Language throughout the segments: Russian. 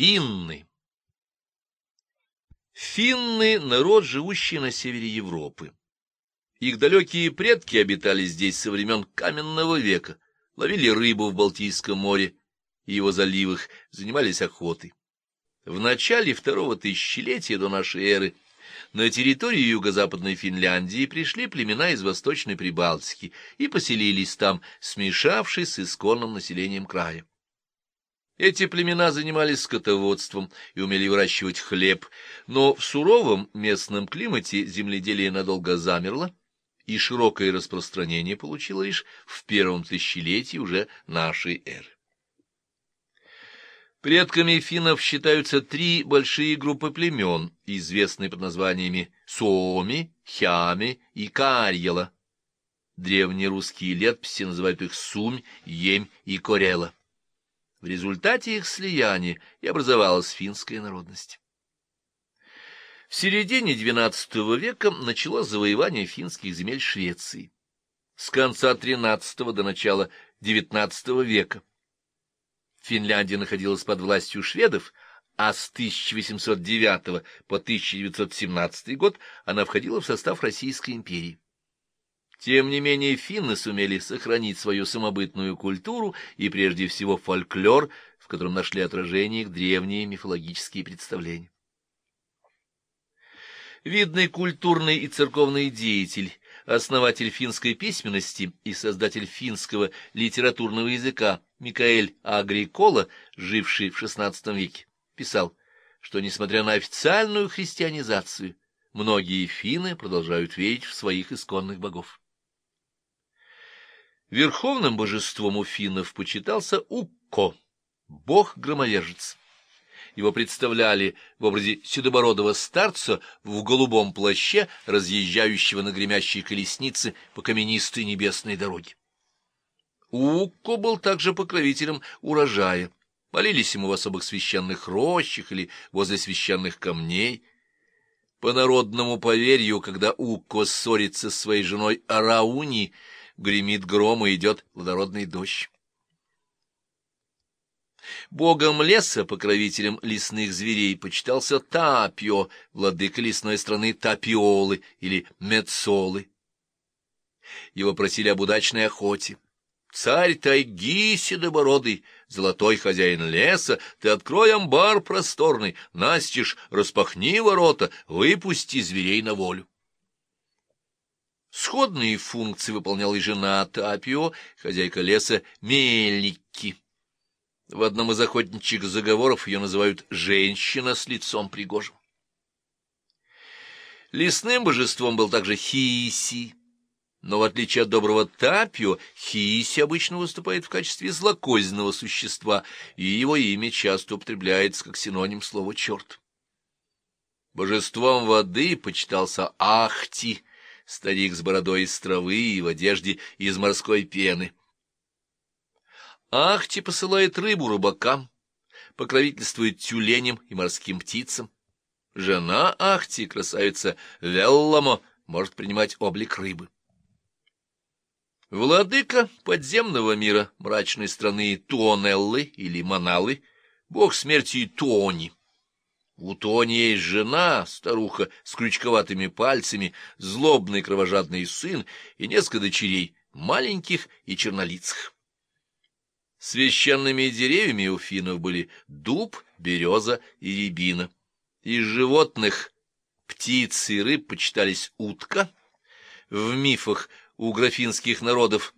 Финны Финны — народ, живущий на севере Европы. Их далекие предки обитали здесь со времен каменного века, ловили рыбу в Балтийском море и его заливах, занимались охотой. В начале второго тысячелетия до нашей эры на территорию юго-западной Финляндии пришли племена из Восточной Прибалтики и поселились там, смешавшись с исконным населением края. Эти племена занимались скотоводством и умели выращивать хлеб, но в суровом местном климате земледелие надолго замерло, и широкое распространение получило лишь в первом тысячелетии уже нашей эры. Предками финнов считаются три большие группы племен, известные под названиями Суоми, Хями и Карьела. Древние русские летописи называют их Сумь, Емь и Корела. В результате их слияния и образовалась финская народность. В середине XII века началось завоевание финских земель Швеции. С конца XIII до начала XIX века Финляндия находилась под властью шведов, а с 1809 по 1917 год она входила в состав Российской империи. Тем не менее, финны сумели сохранить свою самобытную культуру и, прежде всего, фольклор, в котором нашли отражение их древние мифологические представления. Видный культурный и церковный деятель, основатель финской письменности и создатель финского литературного языка Микаэль Агрикола, живший в XVI веке, писал, что, несмотря на официальную христианизацию, многие финны продолжают верить в своих исконных богов. Верховным божеством у финнов почитался Укко, бог-громовержец. Его представляли в образе седобородого старца в голубом плаще, разъезжающего на гремящей колеснице по каменистой небесной дороге. Укко был также покровителем урожая. Молились ему в особых священных рощах или возле священных камней. По народному поверью, когда Укко ссорится с своей женой Арауни, гремит гром и идет плодородный дождь. Богом леса, покровителем лесных зверей, почитался Тапио, владыка лесной страны Тапиолы или Мецолы. Его просили об удачной охоте. Царь тайги седобородый, золотой хозяин леса, ты открой амбар просторный, настежь, распахни ворота, выпусти зверей на волю. Сходные функции выполняла и жена Тапио, хозяйка леса Мельники. В одном из охотничьих заговоров ее называют «женщина с лицом пригожим». Лесным божеством был также Хиси, но в отличие от доброго Тапио, Хиси обычно выступает в качестве злокозненного существа, и его имя часто употребляется как синоним слова «черт». Божеством воды почитался Ахти — старик с бородой из травы и в одежде из морской пены. Ахти посылает рыбу рыбакам, покровительствует тюленям и морским птицам. Жена Ахти, красавица Велламо, может принимать облик рыбы. Владыка подземного мира мрачной страны Туонеллы или Маналы, бог смерти Туони. У Тони есть жена, старуха с крючковатыми пальцами, злобный кровожадный сын и несколько дочерей, маленьких и чернолицых. Священными деревьями у финнов были дуб, береза и рябина. Из животных птиц и рыб почитались утка. В мифах у графинских народов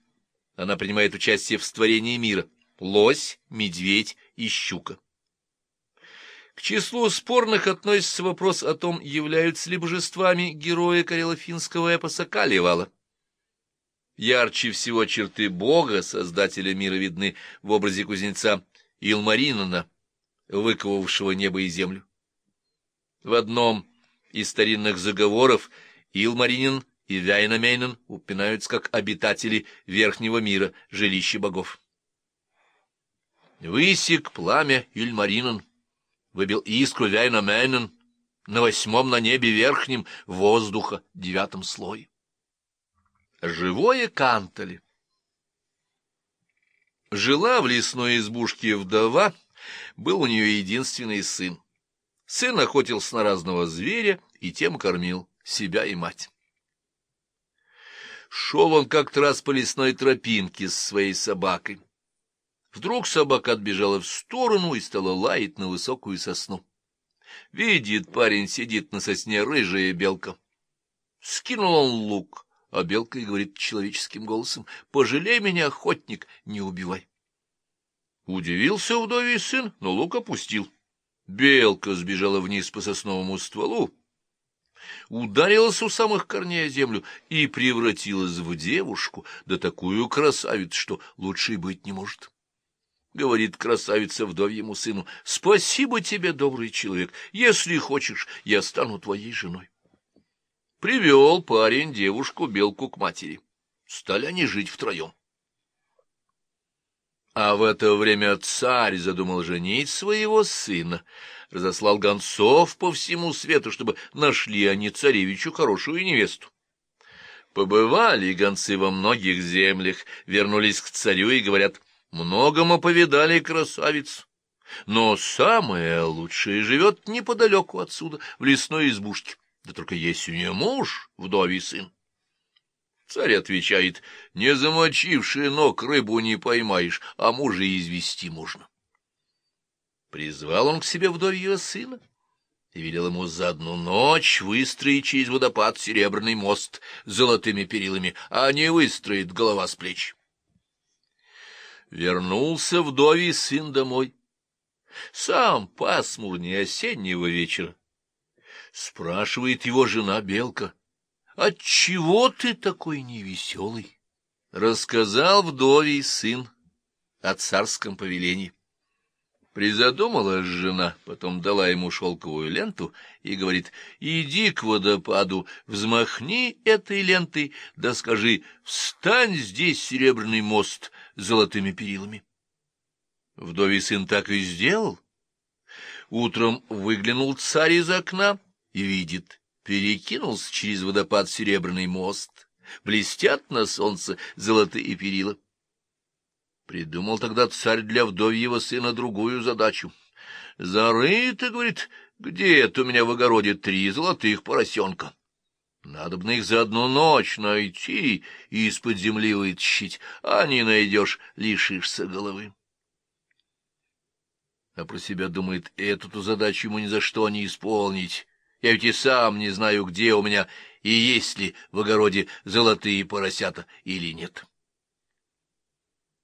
она принимает участие в створении мира. Лось, медведь и щука. К числу спорных относится вопрос о том, являются ли божествами герои карело-финского эпоса Калевала. Ярче всего черты Бога, создателя мира, видны в образе кузнеца Илмаринана, выковавшего небо и землю. В одном из старинных заговоров Илмаринин и Вяйнамейнен упоминаются как обитатели верхнего мира, жилища богов. Высек пламя Ильмаринан, выбил искру Вяйнамейнен на восьмом на небе верхнем воздуха девятом слое. Живое Кантали. Жила в лесной избушке вдова, Был у нее единственный сын. Сын охотился на разного зверя и тем кормил себя и мать. Шел он как-то раз по лесной тропинке с своей собакой. Вдруг собака отбежала в сторону и стала лаять на высокую сосну. Видит, парень сидит на сосне рыжая белка. Скинул он лук, а белка и говорит человеческим голосом, «Пожалей меня, охотник, не убивай». Удивился вдовий сын, но лук опустил. Белка сбежала вниз по сосновому стволу, ударилась у самых корней о землю и превратилась в девушку, да такую красавицу, что лучше быть не может. Говорит красавица вдовьему сыну, — Спасибо тебе, добрый человек, если хочешь, я стану твоей женой. Привел парень девушку-белку к матери. Стали они жить втроем. А в это время царь задумал женить своего сына, разослал гонцов по всему свету, чтобы нашли они царевичу хорошую невесту. Побывали гонцы во многих землях, вернулись к царю и говорят, много мы повидали красавиц, но самое лучшее живет неподалеку отсюда, в лесной избушке, да только есть у нее муж, вдовий сын. Царь отвечает, не замочивший ног рыбу не поймаешь, а мужа извести можно. Призвал он к себе вдовьего сына и велел ему за одну ночь выстроить через водопад серебряный мост с золотыми перилами, а не выстроит голова с плеч. Вернулся вдовий сын домой. Сам пасмурнее осеннего вечера. Спрашивает его жена Белка — Отчего ты такой невеселый? Рассказал вдовий сын о царском повелении. Призадумалась жена, потом дала ему шелковую ленту и говорит, иди к водопаду, взмахни этой лентой, да скажи, встань здесь серебряный мост золотыми перилами. Вдовий сын так и сделал. Утром выглянул царь из окна и видит, перекинулся через водопад серебряный мост, блестят на солнце золотые перила. Придумал тогда царь для вдовьего сына другую задачу. «Зарыто, — говорит, — где-то у меня в огороде три золотых поросенка. Надо бы их за одну ночь найти и из-под земли вытащить, а не найдешь, лишишься головы». А про себя думает, эту задачу ему ни за что не исполнить. Я ведь и сам не знаю, где у меня и есть ли в огороде золотые поросята или нет.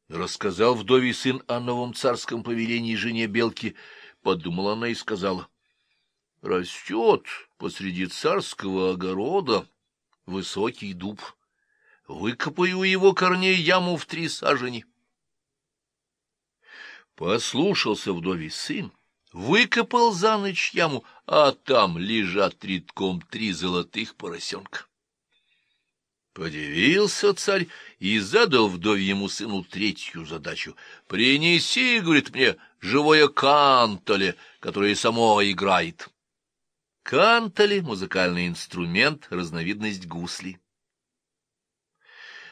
Рассказал вдовий сын о новом царском повелении жене Белки. Подумала она и сказала. Растет посреди царского огорода высокий дуб. Выкопаю его корней яму в три сажени. Послушался вдовий сын Выкопал за ночь яму, а там лежат редком три золотых поросенка. Подивился царь и задал вдовьему сыну третью задачу. «Принеси, — говорит мне, — живое кантоле, которое само играет». Кантоле — музыкальный инструмент, разновидность гусли.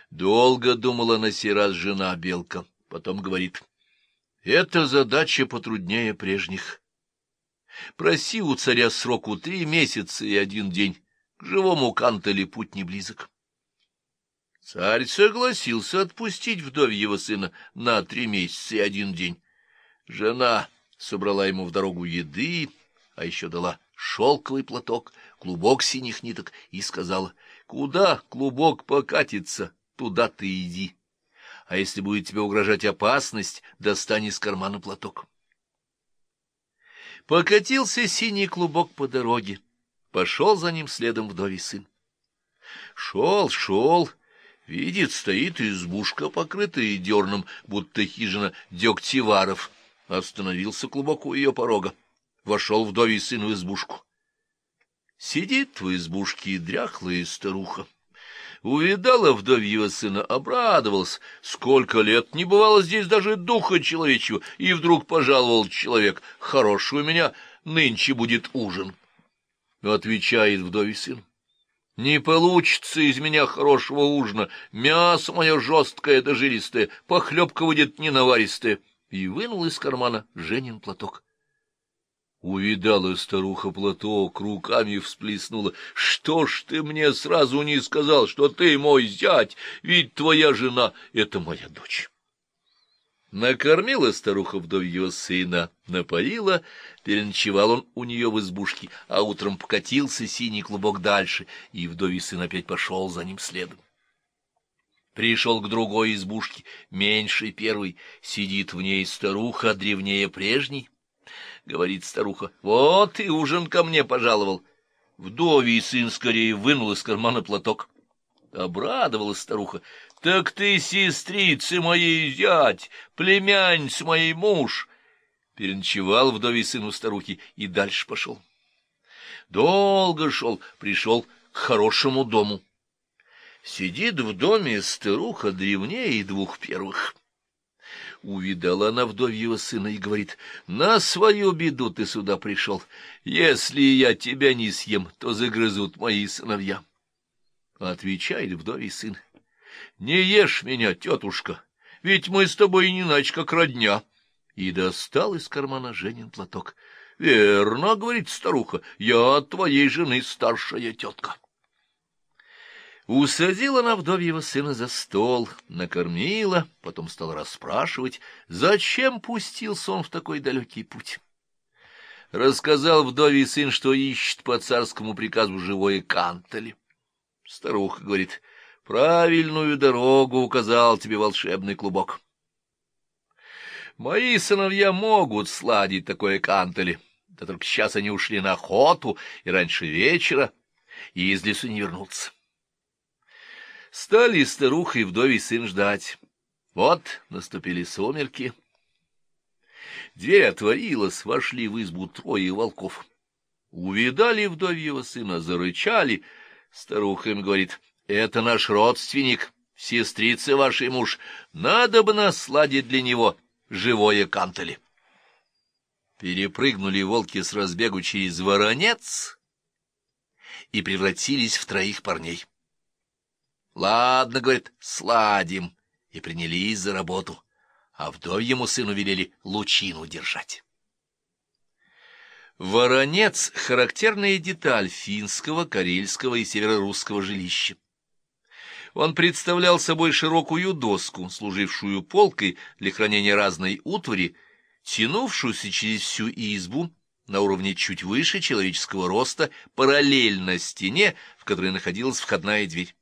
Долго думала на сей раз жена Белка, потом говорит — эта задача потруднее прежних. Проси у царя сроку три месяца и один день. К живому Кантеле путь не близок. Царь согласился отпустить вдовьего сына на три месяца и один день. Жена собрала ему в дорогу еды, а еще дала шелковый платок, клубок синих ниток и сказала, «Куда клубок покатится, туда ты иди» а если будет тебе угрожать опасность, достань из кармана платок. Покатился синий клубок по дороге, пошел за ним следом вдовий сын. Шел, шел, видит, стоит избушка, покрытая дерном, будто хижина дегтеваров. Остановился клубок у ее порога, вошел вдовий сын в избушку. Сидит в избушке дряхлая старуха. Увидала вдовьего сына, обрадовалась. Сколько лет не бывало здесь даже духа человечьего, и вдруг пожаловал человек. Хороший у меня нынче будет ужин. Отвечает вдовий сын. Не получится из меня хорошего ужина. Мясо мое жесткое да жилистое, похлебка выйдет ненаваристая. и вынул из кармана Женин платок. Увидала старуха платок, руками всплеснула. — Что ж ты мне сразу не сказал, что ты мой зять, ведь твоя жена — это моя дочь? Накормила старуха вдовьего сына, напоила, переночевал он у нее в избушке, а утром покатился синий клубок дальше, и вдовий сын опять пошел за ним следом. Пришел к другой избушке, меньшей первой, сидит в ней старуха, древнее прежней. Говорит старуха, вот и ужин ко мне пожаловал. Вдовий сын скорее вынул из кармана платок. Обрадовалась старуха. Так ты, сестрицы моей зять, племянница моей муж. Переночевал вдовий сын у старухи и дальше пошел. Долго шел, пришел к хорошему дому. Сидит в доме старуха древнее двух первых. Увидала она вдовьего сына и говорит, «На свою беду ты сюда пришел. Если я тебя не съем, то загрызут мои сыновья». Отвечает вдовий сын, «Не ешь меня, тетушка, ведь мы с тобой не иначе, как родня». И достал из кармана Женин платок. «Верно, — говорит старуха, — я от твоей жены старшая тетка». Усадила она вдовьего сына за стол, накормила, потом стала расспрашивать, зачем пустился он в такой далекий путь. Рассказал вдовий сын, что ищет по царскому приказу живое кантали. Старуха говорит, правильную дорогу указал тебе волшебный клубок. Мои сыновья могут сладить такое кантали, да только сейчас они ушли на охоту и раньше вечера, и из лесу не вернутся. Стали старуха и вдовий сын ждать. Вот наступили сумерки. Дверь отворилась, вошли в избу трое волков. Увидали вдовьего сына, зарычали. Старуха им говорит, — это наш родственник, сестрица вашей муж. Надо бы насладить для него живое кантали. Перепрыгнули волки с разбегу через воронец и превратились в троих парней. Ладно, говорит, сладим. И принялись за работу. А вдовьему сыну велели лучину держать. Воронец — характерная деталь финского, карельского и северорусского жилища. Он представлял собой широкую доску, служившую полкой для хранения разной утвари, тянувшуюся через всю избу на уровне чуть выше человеческого роста, параллельно стене, в которой находилась входная дверь.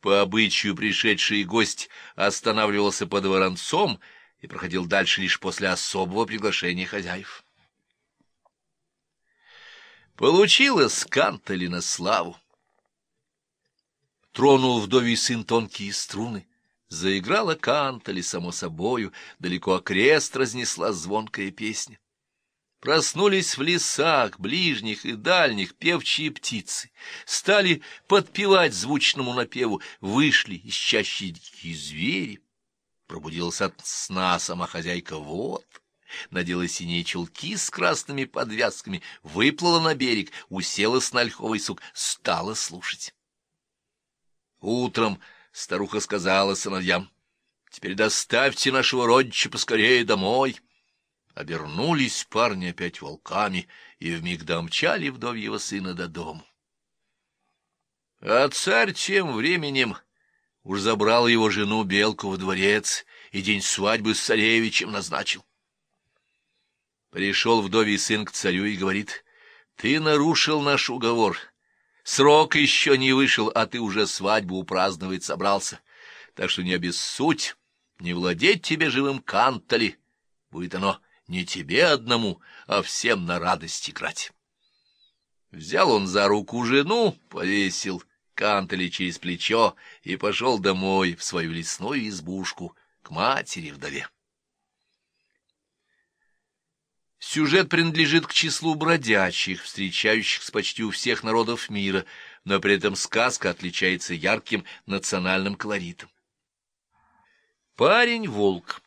По обычаю пришедший гость останавливался под воронцом и проходил дальше лишь после особого приглашения хозяев. Получилось кантали на славу. Тронул вдовий сын тонкие струны. Заиграла кантали, само собою, далеко окрест разнесла звонкая песня. Проснулись в лесах, ближних и дальних, певчие птицы, стали подпевать звучному напеву, вышли из чащи дикие звери. Пробудилась от сна сама хозяйка вот, надела синие чулки с красными подвязками, выплыла на берег, уселась на ольховый сук, стала слушать. Утром старуха сказала сыновьям, «Теперь доставьте нашего родича поскорее домой». Обернулись парни опять волками и вмиг домчали вдовьего сына до дому. А царь тем временем уж забрал его жену Белку в дворец и день свадьбы с царевичем назначил. Пришел вдовий сын к царю и говорит, «Ты нарушил наш уговор. Срок еще не вышел, а ты уже свадьбу упраздновать собрался. Так что не обессудь, не владеть тебе живым кантали. Будет оно не тебе одному, а всем на радость играть. Взял он за руку жену, повесил кантели через плечо и пошел домой в свою лесную избушку к матери-вдове. Сюжет принадлежит к числу бродячих, встречающихся почти у всех народов мира, но при этом сказка отличается ярким национальным колоритом. Парень-волк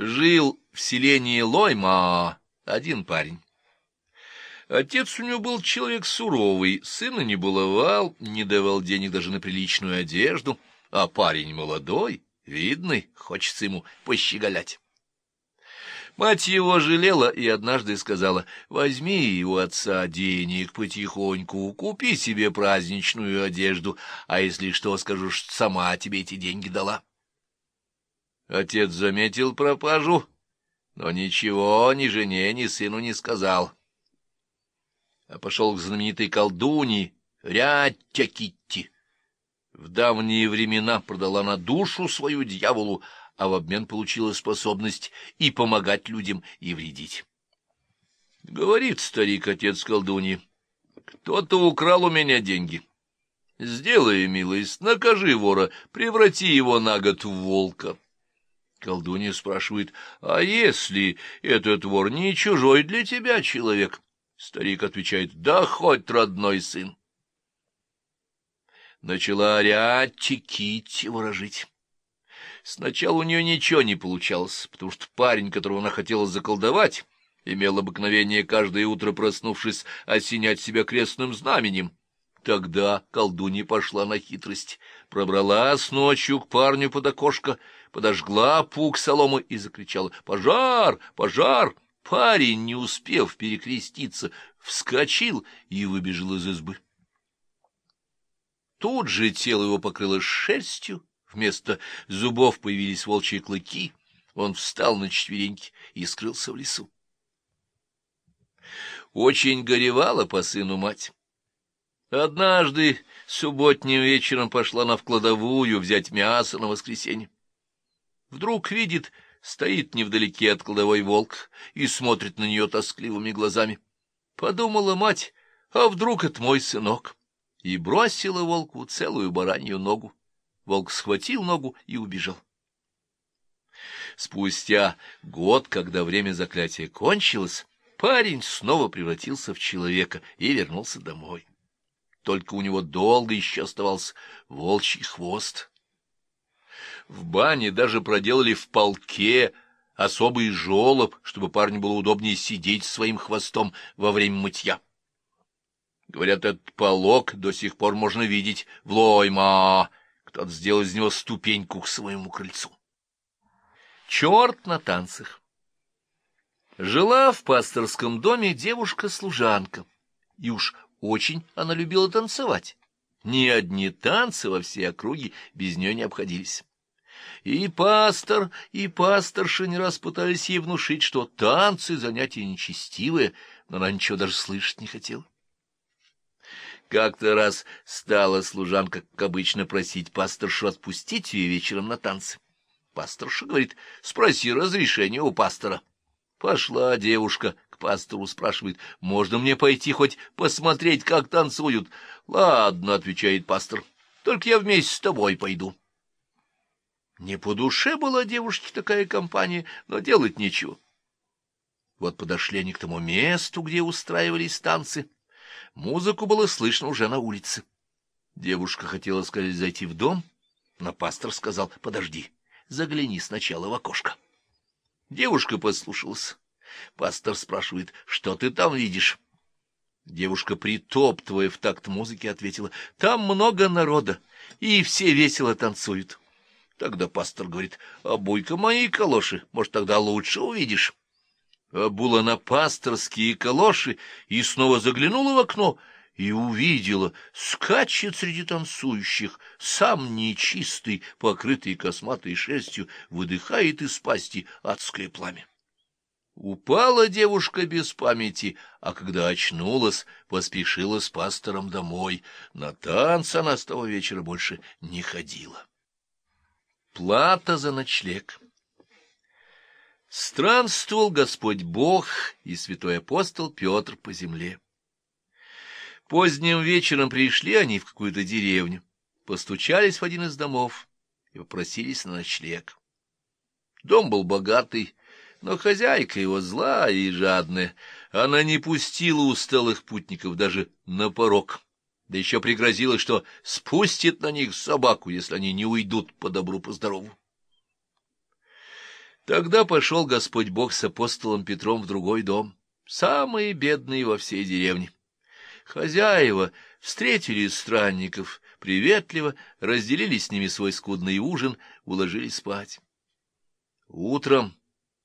Жил в селении Лойма один парень. Отец у него был человек суровый, сына не баловал, не давал денег даже на приличную одежду, а парень молодой, Видный, хочется ему пощеголять. Мать его жалела и однажды сказала, возьми у отца денег потихоньку, купи себе праздничную одежду, а если что, скажу, что сама тебе эти деньги дала. Отец заметил пропажу, но ничего ни жене, ни сыну не сказал. А пошел к знаменитой колдуне Рятя Китти. В давние времена продала на душу свою дьяволу, а в обмен получила способность и помогать людям, и вредить. Говорит старик-отец колдуньи, кто-то украл у меня деньги. Сделай, милость, накажи вора, преврати его на год в волка. Колдунья спрашивает, а если этот вор не чужой для тебя человек? Старик отвечает, да хоть родной сын. Начала Ариатти Китти ворожить. Сначала у нее ничего не получалось, потому что парень, которого она хотела заколдовать, имел обыкновение каждое утро, проснувшись, осенять себя крестным знаменем. Тогда колдунья пошла на хитрость, пробралась ночью к парню под окошко, подожгла пук соломы и закричала «Пожар! Пожар!» Парень, не успев перекреститься, вскочил и выбежал из избы. Тут же тело его покрылось шерстью, Вместо зубов появились волчьи клыки. Он встал на четвереньки и скрылся в лесу. Очень горевала по сыну мать. Однажды субботним вечером пошла на вкладовую взять мясо на воскресенье. Вдруг видит, стоит невдалеке от кладовой волк и смотрит на нее тоскливыми глазами. Подумала мать, а вдруг это мой сынок? И бросила волку целую баранью ногу. Волк схватил ногу и убежал. Спустя год, когда время заклятия кончилось, парень снова превратился в человека и вернулся домой. Только у него долго еще оставался волчий хвост. В бане даже проделали в полке особый жолоб, чтобы парню было удобнее сидеть своим хвостом во время мытья. Говорят, этот полок до сих пор можно видеть в Лойма, кто-то сделал из него ступеньку к своему крыльцу. Черт на танцах. Жила в пасторском доме девушка-служанка, и уж очень она любила танцевать. Ни одни танцы во всей округе без нее не обходились. И пастор, и пасторша не раз пытались ей внушить, что танцы — занятия нечестивые, но она ничего даже слышать не хотела. Как-то раз стала служанка, как обычно, просить пасторшу отпустить ее вечером на танцы. Пасторша говорит, спроси разрешение у пастора. Пошла девушка пастору, спрашивает, можно мне пойти хоть посмотреть, как танцуют? Ладно, отвечает пастор, только я вместе с тобой пойду. Не по душе была девушке такая компания, но делать нечего. Вот подошли они к тому месту, где устраивались танцы. Музыку было слышно уже на улице. Девушка хотела сказать зайти в дом, но пастор сказал, подожди, загляни сначала в окошко. Девушка послушалась. Пастор спрашивает, что ты там видишь? Девушка, притоптывая в такт музыки, ответила, там много народа, и все весело танцуют. Тогда пастор говорит, обуй-ка мои калоши, может, тогда лучше увидишь обула на пасторские калоши и снова заглянула в окно и увидела, скачет среди танцующих, сам нечистый, покрытый косматой шерстью, выдыхает из пасти адское пламя. Упала девушка без памяти, а когда очнулась, поспешила с пастором домой. На танцы она с того вечера больше не ходила. Плата за ночлег Странствовал Господь Бог и святой апостол Петр по земле. Поздним вечером пришли они в какую-то деревню, постучались в один из домов и попросились на ночлег. Дом был богатый, но хозяйка его злая и жадная. Она не пустила усталых путников даже на порог, да еще пригрозила, что спустит на них собаку, если они не уйдут по добру, по здорову. Тогда пошел Господь Бог с апостолом Петром в другой дом, самый бедный во всей деревне. Хозяева встретили странников, приветливо разделили с ними свой скудный ужин, уложили спать. Утром,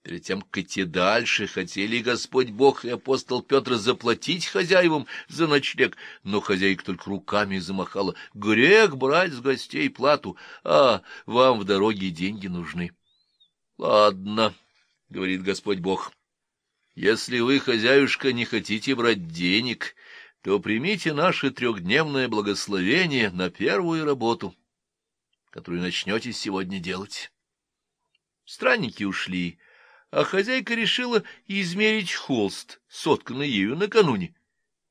перед тем, как идти дальше, хотели Господь Бог и апостол Петр заплатить хозяевам за ночлег, но хозяйка только руками замахала. Грех брать с гостей плату, а вам в дороге деньги нужны. — Ладно, — говорит Господь Бог, — если вы, хозяюшка, не хотите брать денег, то примите наше трехдневное благословение на первую работу, которую начнете сегодня делать. Странники ушли, а хозяйка решила измерить холст, сотканный ею накануне.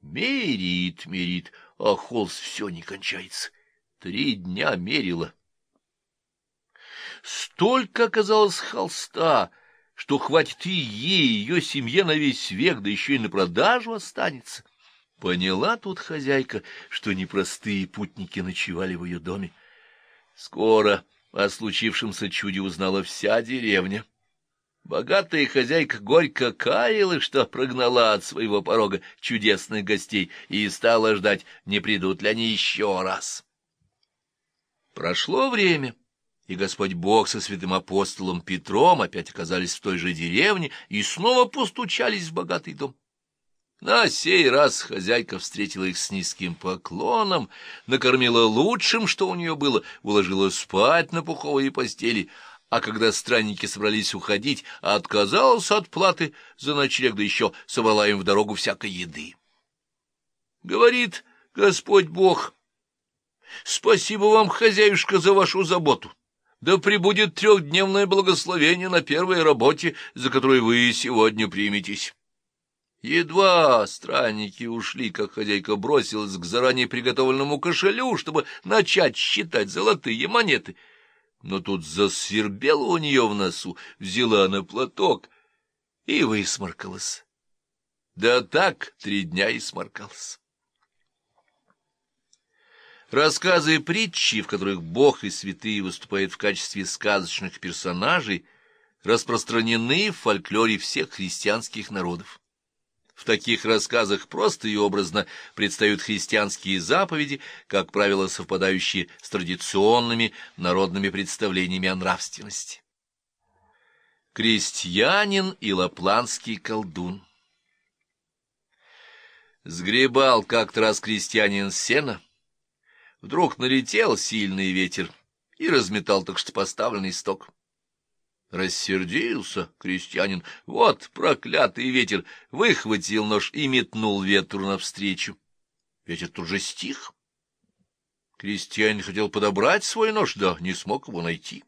Мерит, мерит, а холст все не кончается. Три дня мерила. Столько оказалось холста, что хватит и ей, и ее семье на весь век, да еще и на продажу останется. Поняла тут хозяйка, что непростые путники ночевали в ее доме. Скоро о случившемся чуде узнала вся деревня. Богатая хозяйка горько каяла, что прогнала от своего порога чудесных гостей и стала ждать, не придут ли они еще раз. Прошло время, и Господь Бог со святым апостолом Петром опять оказались в той же деревне и снова постучались в богатый дом. На сей раз хозяйка встретила их с низким поклоном, накормила лучшим, что у нее было, уложила спать на пуховые постели, а когда странники собрались уходить, отказалась от платы за ночлег, да еще собрала им в дорогу всякой еды. Говорит Господь Бог, «Спасибо вам, хозяюшка, за вашу заботу. Да прибудет трехдневное благословение на первой работе, за которую вы сегодня приметесь». Едва странники ушли, как хозяйка бросилась к заранее приготовленному кошелю, чтобы начать считать золотые монеты. Но тут засвербело у нее в носу, взяла на платок и высморкалась. Да так три дня и сморкалась. Рассказы и притчи, в которых Бог и святые выступают в качестве сказочных персонажей, распространены в фольклоре всех христианских народов. В таких рассказах просто и образно предстают христианские заповеди, как правило, совпадающие с традиционными народными представлениями о нравственности. Крестьянин и лапландский колдун Сгребал как-то раз крестьянин сена, вдруг налетел сильный ветер и разметал так что поставленный сток. Рассердился крестьянин. Вот проклятый ветер! Выхватил нож и метнул ветру навстречу. Ветер тут же стих. Крестьянин хотел подобрать свой нож, да не смог его найти.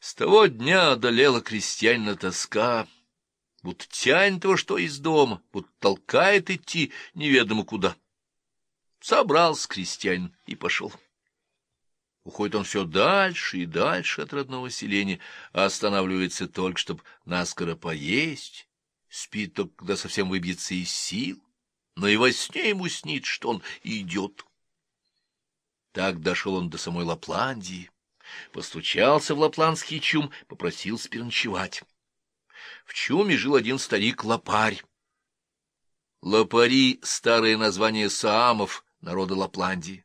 С того дня одолела крестьянина тоска, будто тянет его что из дома, будто толкает идти неведомо куда. Собрался крестьянин и пошел. Уходит он все дальше и дальше от родного селения, а останавливается только, чтобы наскоро поесть, спит только, когда совсем выбьется из сил, но и во сне ему снит, что он идет. Так дошел он до самой Лапландии, постучался в лапландский чум, попросил переночевать. В чуме жил один старик-лопарь. Лопари — старое название саамов, народа Лапландии.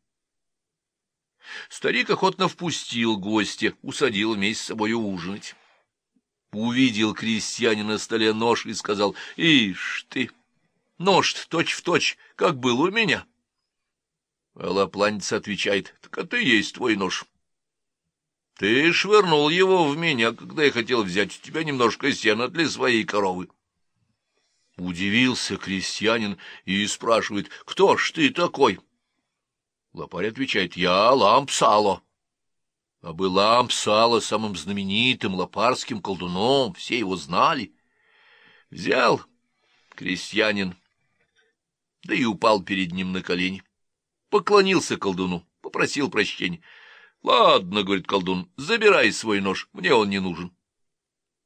Старик охотно впустил гостя, усадил вместе с собой ужинать. Увидел крестьянин на столе нож и сказал, «Ишь ты, нож-то точь-в-точь, как был у меня». А лапланец отвечает, «Так это и есть твой нож». Ты швырнул его в меня, когда я хотел взять у тебя немножко сена для своей коровы. Удивился крестьянин и спрашивает, кто ж ты такой? Лопарь отвечает, я Лампсало. А был Лампсало самым знаменитым лопарским колдуном, все его знали. Взял крестьянин, да и упал перед ним на колени. Поклонился колдуну, попросил прощения. — Ладно, — говорит колдун, — забирай свой нож, мне он не нужен.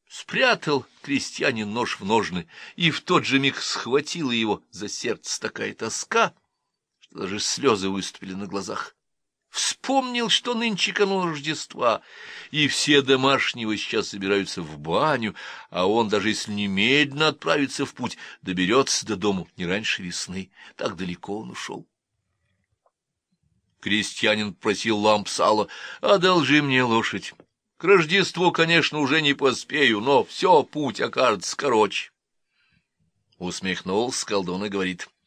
Спрятал крестьянин нож в ножны, и в тот же миг схватила его за сердце такая тоска, что даже слезы выступили на глазах. Вспомнил, что нынче канун Рождества, и все домашние сейчас собираются в баню, а он, даже если немедленно отправится в путь, доберется до дому не раньше весны. Так далеко он ушел. Крестьянин просил ламп сала, одолжи мне лошадь. К Рождеству, конечно, уже не поспею, но все путь окажется короче. Усмехнулся колдун и говорит, —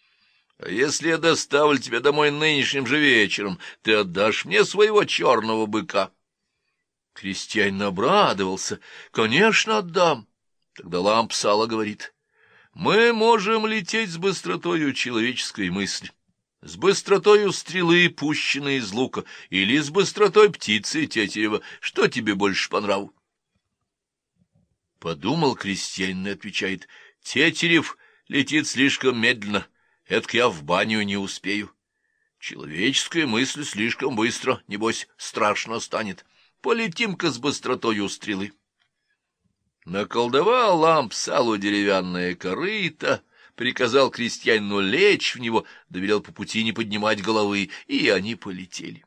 если я доставлю тебя домой нынешним же вечером, ты отдашь мне своего черного быка? Крестьянин обрадовался. — Конечно, отдам. Тогда ламп сала говорит, — Мы можем лететь с быстротою человеческой мысли с быстротою стрелы, пущенной из лука, или с быстротой птицы Тетерева. Что тебе больше по нраву? Подумал крестьянин и отвечает, Тетерев летит слишком медленно, это я в баню не успею. Человеческая мысль слишком быстро, небось, страшно станет. Полетим-ка с быстротою стрелы. Наколдовал ламп салу деревянное корыто, приказал крестьянину лечь в него, доверял по пути не поднимать головы, и они полетели.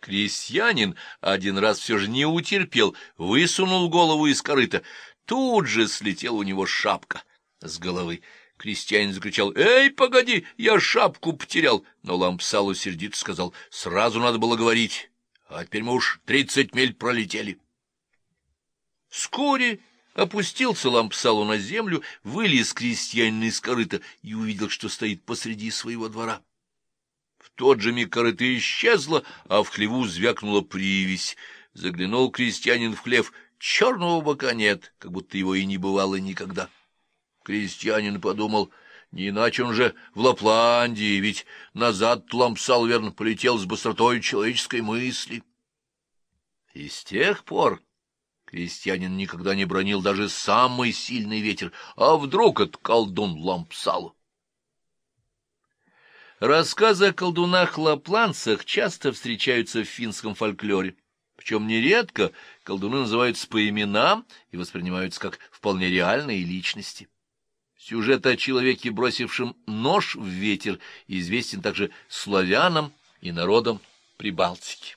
Крестьянин один раз все же не утерпел, высунул голову из корыта. Тут же слетела у него шапка с головы. Крестьянин закричал, «Эй, погоди, я шапку потерял!» Но Лампсалу сердито сказал, «Сразу надо было говорить, а теперь мы уж тридцать миль пролетели». Вскоре Опустился лампсалу на землю, вылез крестьянин из корыта и увидел, что стоит посреди своего двора. В тот же миг корыто исчезло, а в хлеву звякнула привязь. Заглянул крестьянин в хлев. Черного бока нет, как будто его и не бывало никогда. Крестьянин подумал, не иначе он же в Лапландии, ведь назад лампсал, полетел с быстротой человеческой мысли. И с тех пор Крестьянин никогда не бронил даже самый сильный ветер, а вдруг это колдун лампсал. Рассказы о колдунах-лапланцах часто встречаются в финском фольклоре. Причем нередко колдуны называются по именам и воспринимаются как вполне реальные личности. Сюжет о человеке, бросившем нож в ветер, известен также славянам и народам Прибалтики.